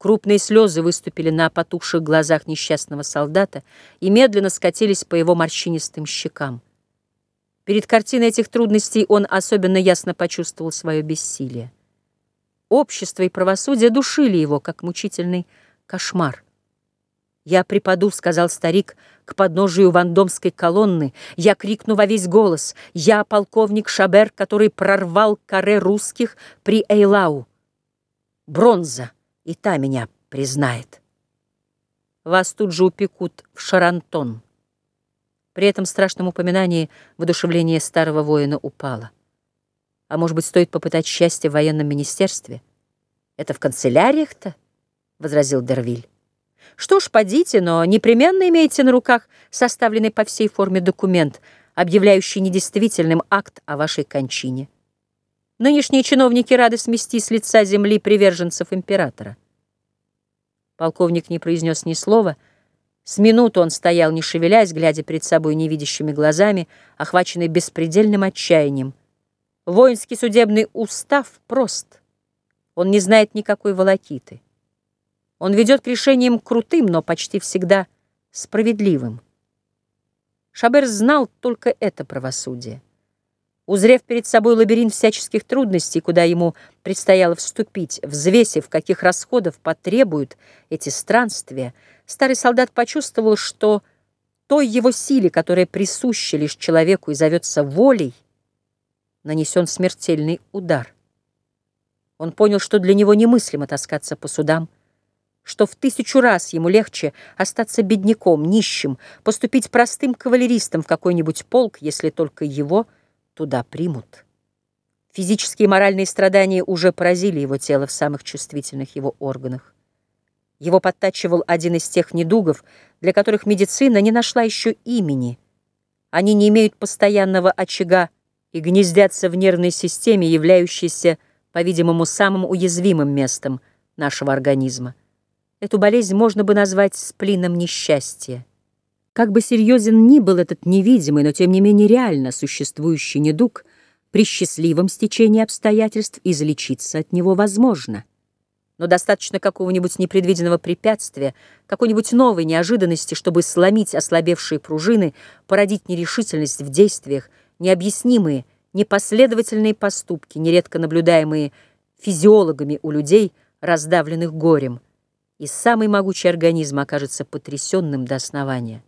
Крупные слезы выступили на потухших глазах несчастного солдата и медленно скатились по его морщинистым щекам. Перед картиной этих трудностей он особенно ясно почувствовал свое бессилие. Общество и правосудие душили его, как мучительный кошмар. «Я припаду», — сказал старик, — «к подножию вандомской колонны. Я крикну во весь голос. Я полковник Шабер, который прорвал каре русских при Эйлау. Бронза!» И та меня признает. Вас тут же упекут в Шарантон. При этом страшном упоминании воодушевление старого воина упало. А может быть, стоит попытать счастье в военном министерстве? Это в канцеляриях-то? — возразил Дервиль. Что ж, подите, но непременно имейте на руках составленный по всей форме документ, объявляющий недействительным акт о вашей кончине. Нынешние чиновники рады смести с лица земли приверженцев императора. Полковник не произнес ни слова. С минуту он стоял, не шевелясь, глядя перед собой невидящими глазами, охваченный беспредельным отчаянием. Воинский судебный устав прост. Он не знает никакой волокиты. Он ведет к решениям крутым, но почти всегда справедливым. Шабер знал только это правосудие. Узрев перед собой лабиринт всяческих трудностей, куда ему предстояло вступить, взвесив, каких расходов потребуют эти странствия, старый солдат почувствовал, что той его силе, которая присуща лишь человеку и зовется волей, нанесен смертельный удар. Он понял, что для него немыслимо таскаться по судам, что в тысячу раз ему легче остаться бедняком, нищим, поступить простым кавалеристом в какой-нибудь полк, если только его – туда примут. Физические и моральные страдания уже поразили его тело в самых чувствительных его органах. Его подтачивал один из тех недугов, для которых медицина не нашла еще имени. Они не имеют постоянного очага и гнездятся в нервной системе, являющейся, по-видимому, самым уязвимым местом нашего организма. Эту болезнь можно бы назвать сплином несчастья. Как бы серьезен ни был этот невидимый, но тем не менее реально существующий недуг, при счастливом стечении обстоятельств излечиться от него возможно. Но достаточно какого-нибудь непредвиденного препятствия, какой-нибудь новой неожиданности, чтобы сломить ослабевшие пружины, породить нерешительность в действиях, необъяснимые, непоследовательные поступки, нередко наблюдаемые физиологами у людей, раздавленных горем, и самый могучий организм окажется потрясенным до основания.